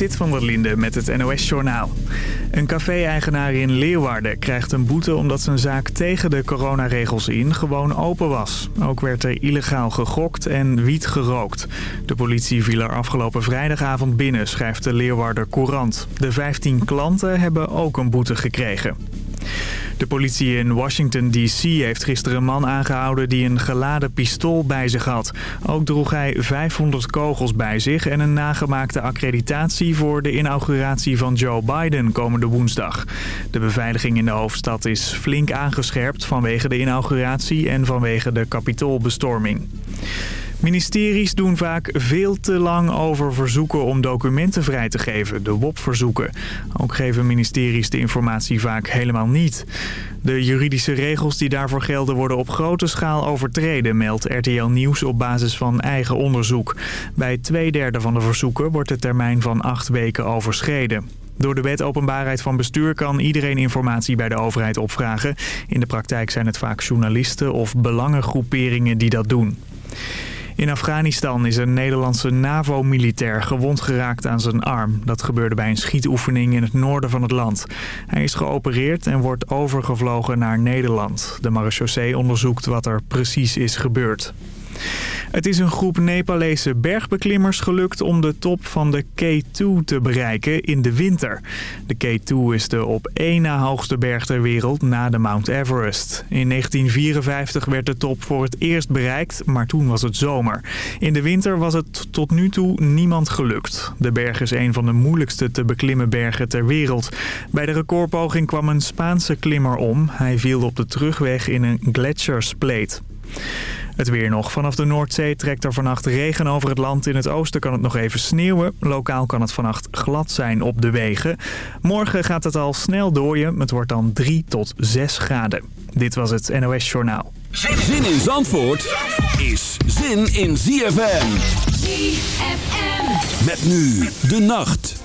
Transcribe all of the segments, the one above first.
Sit van der Linde met het NOS-journaal. Een café-eigenaar in Leeuwarden krijgt een boete omdat zijn zaak tegen de coronaregels in gewoon open was. Ook werd er illegaal gegokt en wiet gerookt. De politie viel er afgelopen vrijdagavond binnen, schrijft de Leeuwarder Courant. De 15 klanten hebben ook een boete gekregen. De politie in Washington D.C. heeft gisteren een man aangehouden die een geladen pistool bij zich had. Ook droeg hij 500 kogels bij zich en een nagemaakte accreditatie voor de inauguratie van Joe Biden komende woensdag. De beveiliging in de hoofdstad is flink aangescherpt vanwege de inauguratie en vanwege de kapitoolbestorming. Ministeries doen vaak veel te lang over verzoeken om documenten vrij te geven, de WOP-verzoeken. Ook geven ministeries de informatie vaak helemaal niet. De juridische regels die daarvoor gelden worden op grote schaal overtreden, meldt RTL Nieuws op basis van eigen onderzoek. Bij twee derde van de verzoeken wordt de termijn van acht weken overschreden. Door de wet openbaarheid van bestuur kan iedereen informatie bij de overheid opvragen. In de praktijk zijn het vaak journalisten of belangengroeperingen die dat doen. In Afghanistan is een Nederlandse NAVO-militair gewond geraakt aan zijn arm. Dat gebeurde bij een schietoefening in het noorden van het land. Hij is geopereerd en wordt overgevlogen naar Nederland. De marechaussee onderzoekt wat er precies is gebeurd. Het is een groep Nepalese bergbeklimmers gelukt om de top van de K2 te bereiken in de winter. De K2 is de op één na hoogste berg ter wereld na de Mount Everest. In 1954 werd de top voor het eerst bereikt, maar toen was het zomer. In de winter was het tot nu toe niemand gelukt. De berg is een van de moeilijkste te beklimmen bergen ter wereld. Bij de recordpoging kwam een Spaanse klimmer om. Hij viel op de terugweg in een gletsjerspleet. Het weer nog. Vanaf de Noordzee trekt er vannacht regen over het land. In het oosten kan het nog even sneeuwen. Lokaal kan het vannacht glad zijn op de wegen. Morgen gaat het al snel dooien. Het wordt dan 3 tot 6 graden. Dit was het NOS Journaal. Zin in Zandvoort is zin in ZFM. ZFM. Met nu de nacht.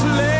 106.9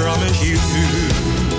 Promise you.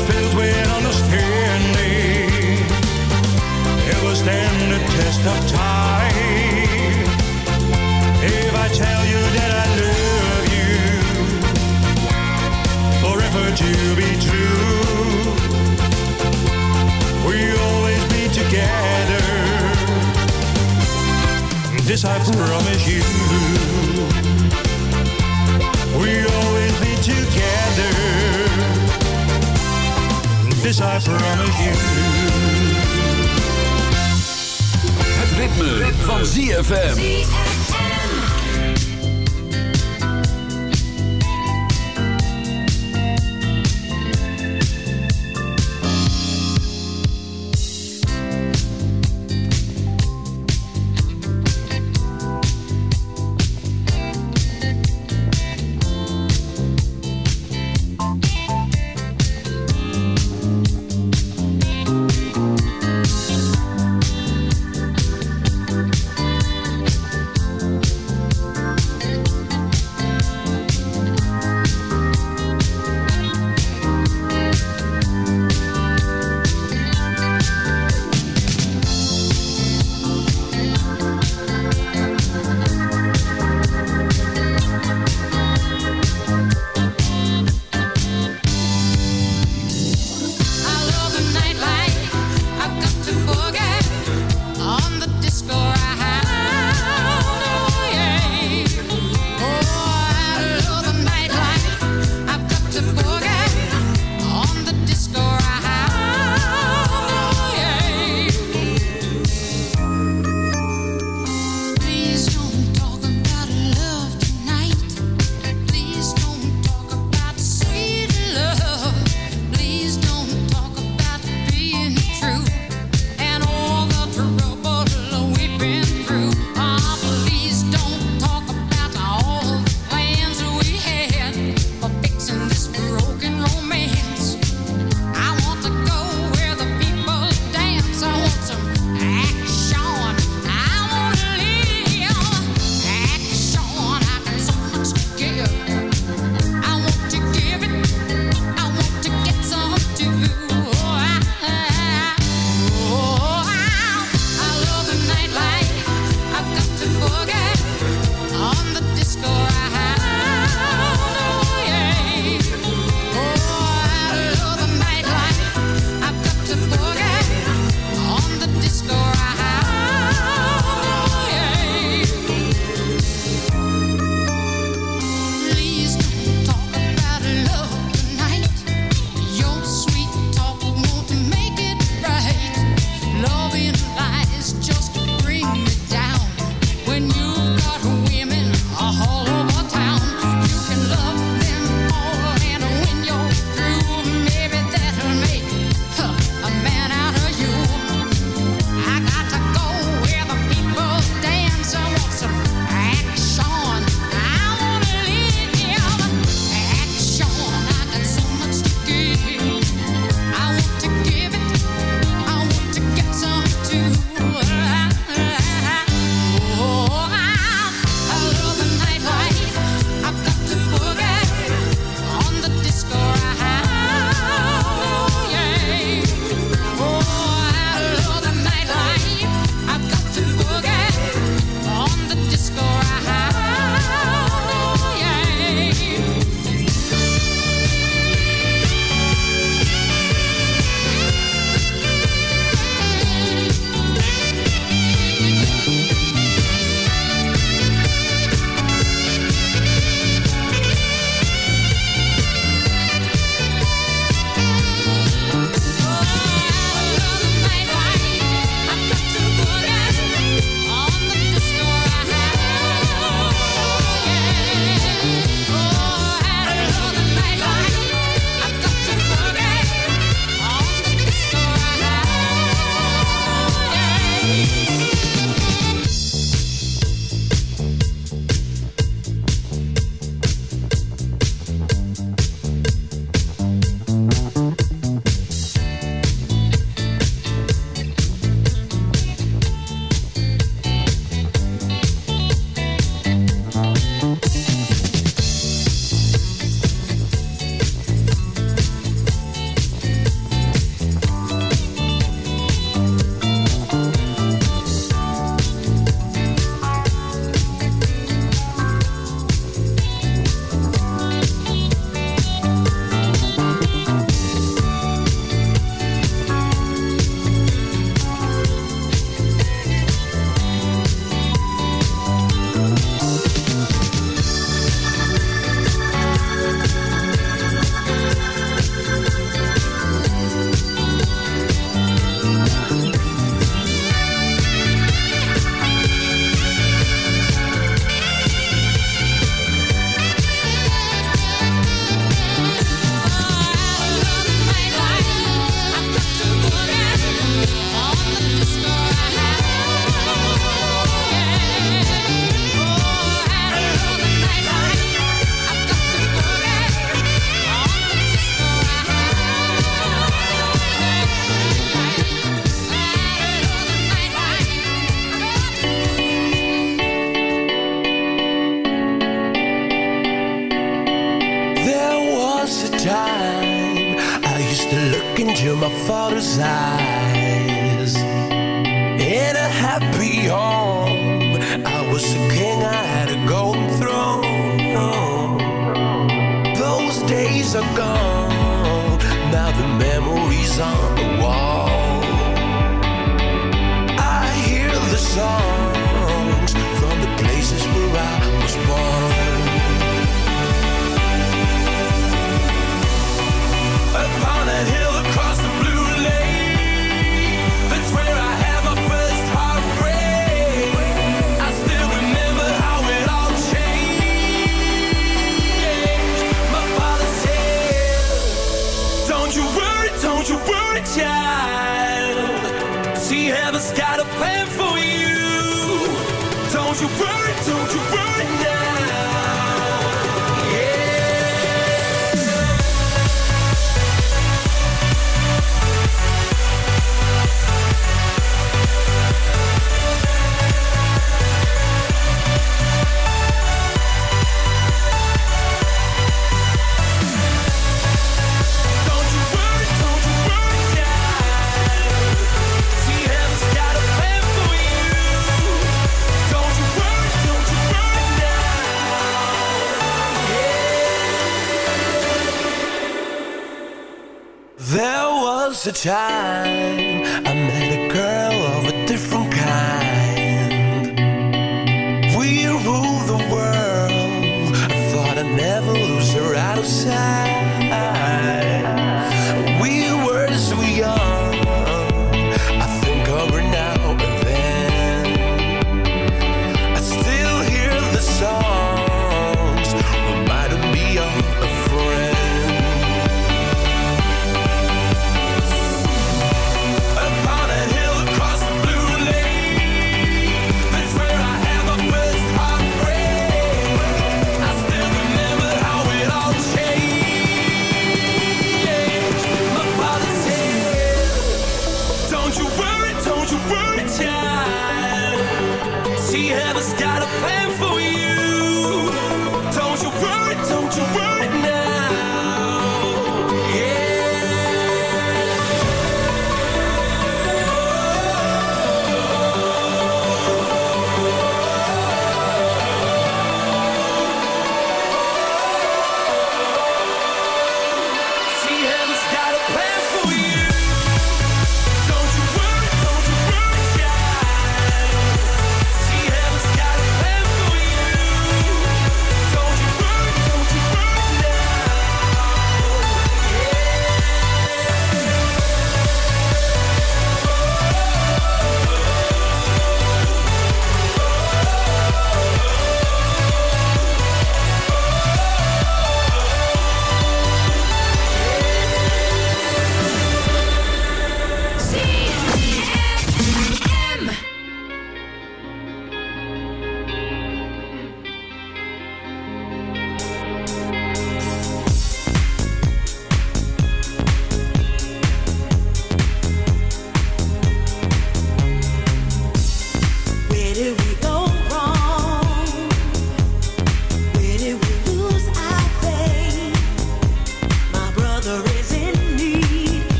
That's filled with understanding. It will stand the test of time. If I tell you that I love you, forever to be true. We'll always be together. This I promise you. We'll always be together. I. Het ritme, van ZFM.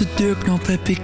de deurknop heb ik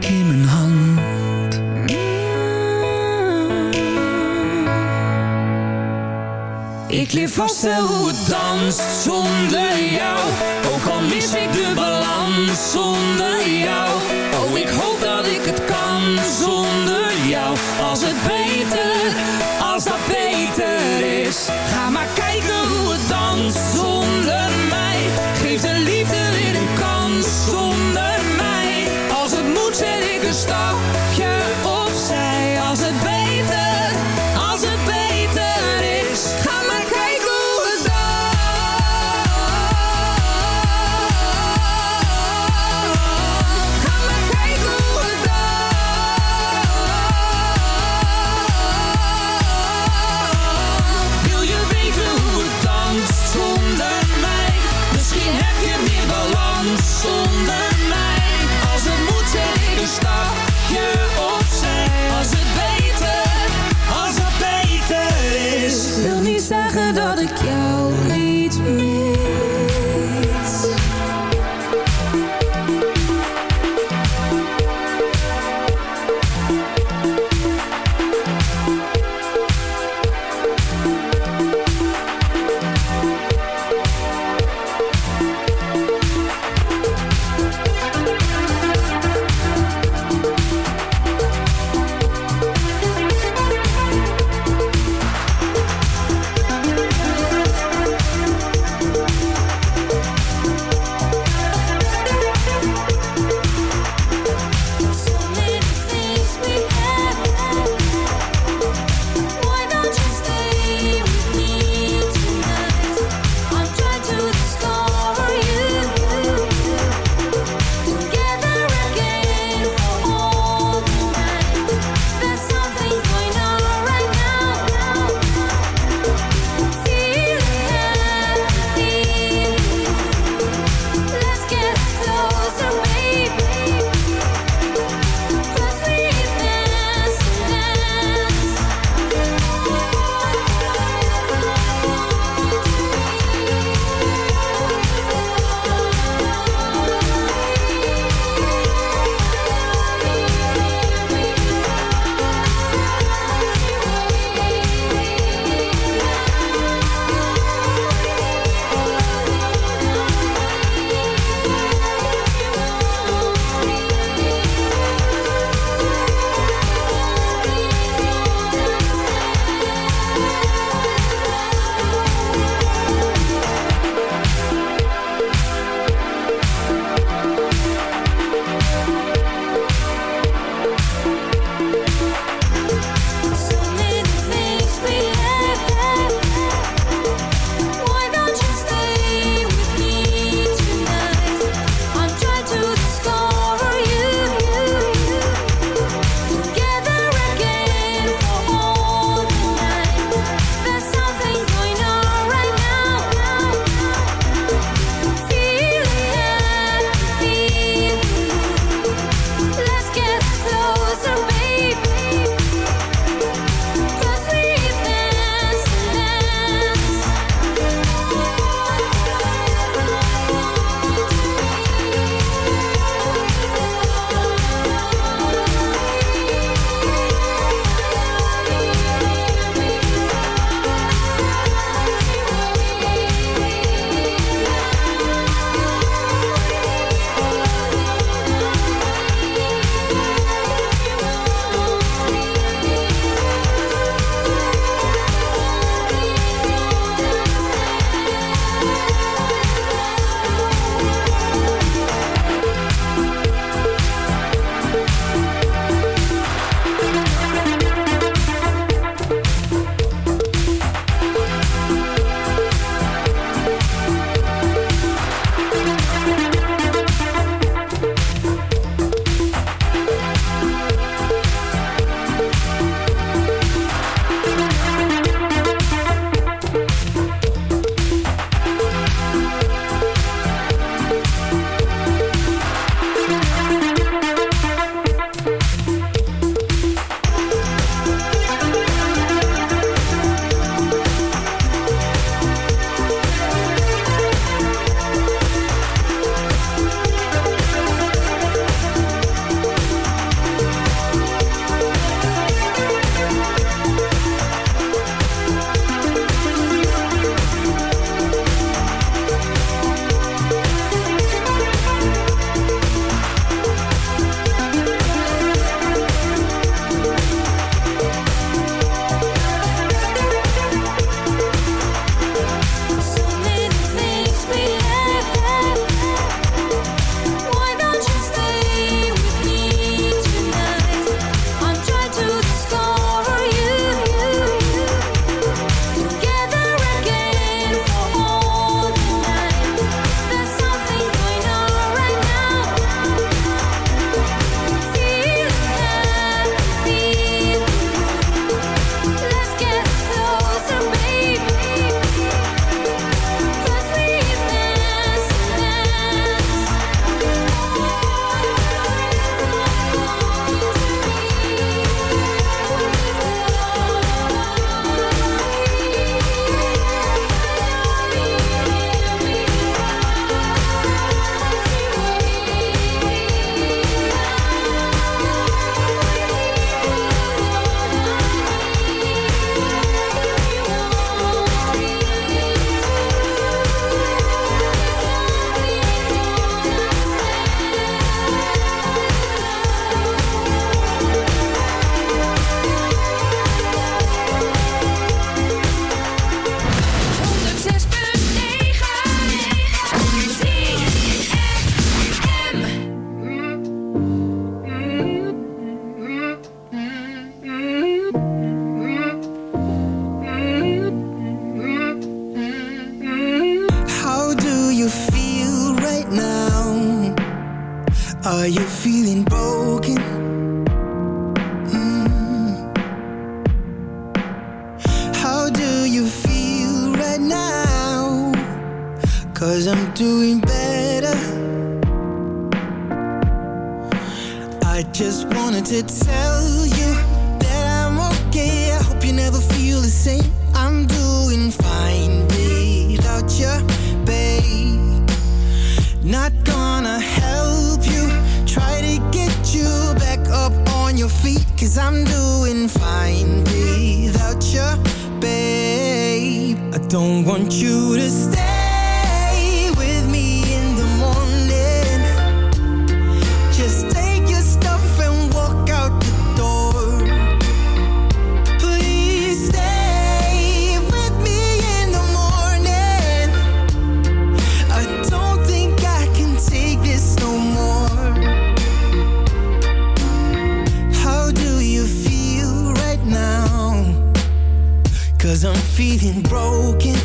feeling broken.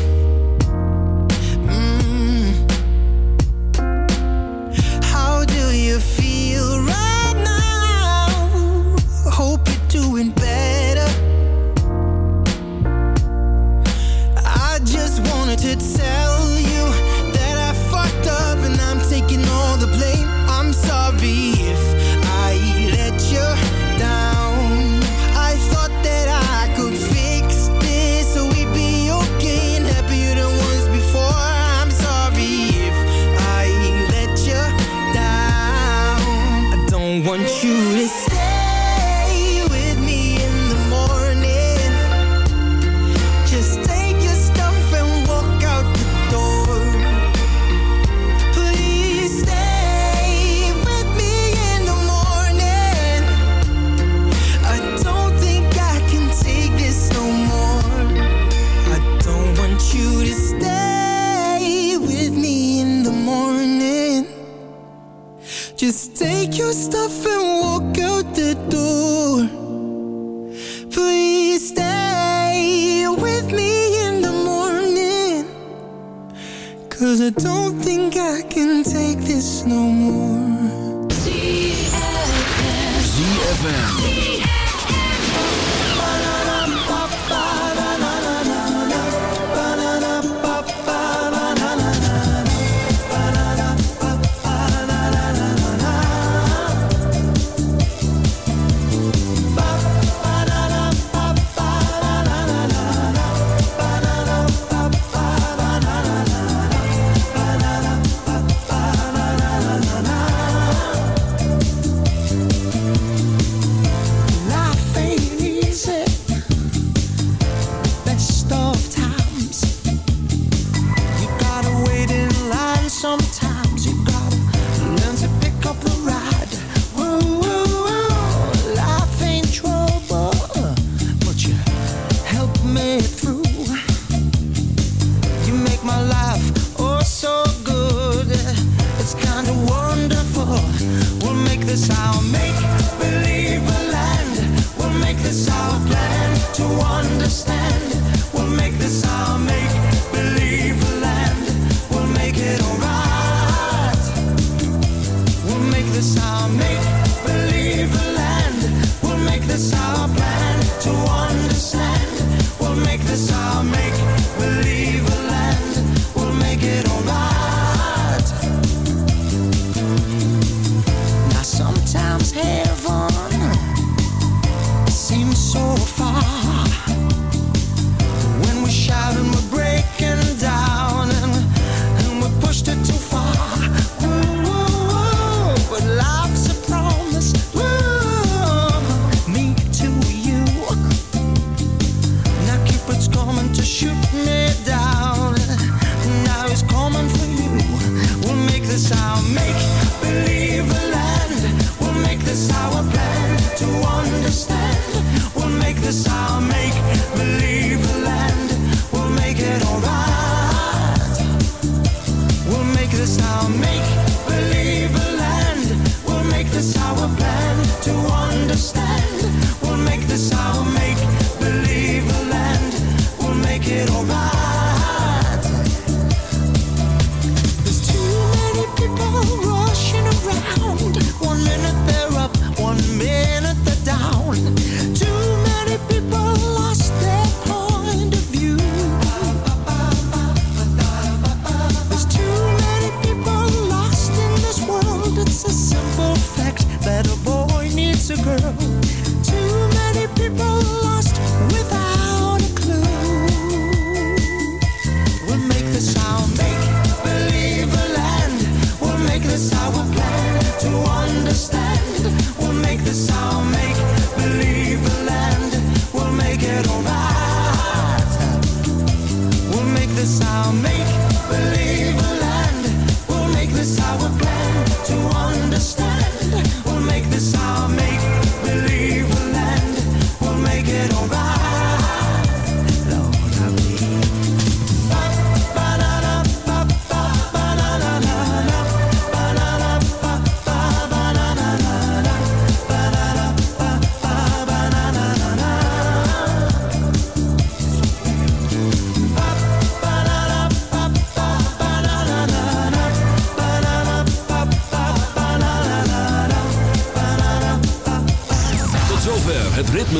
This our make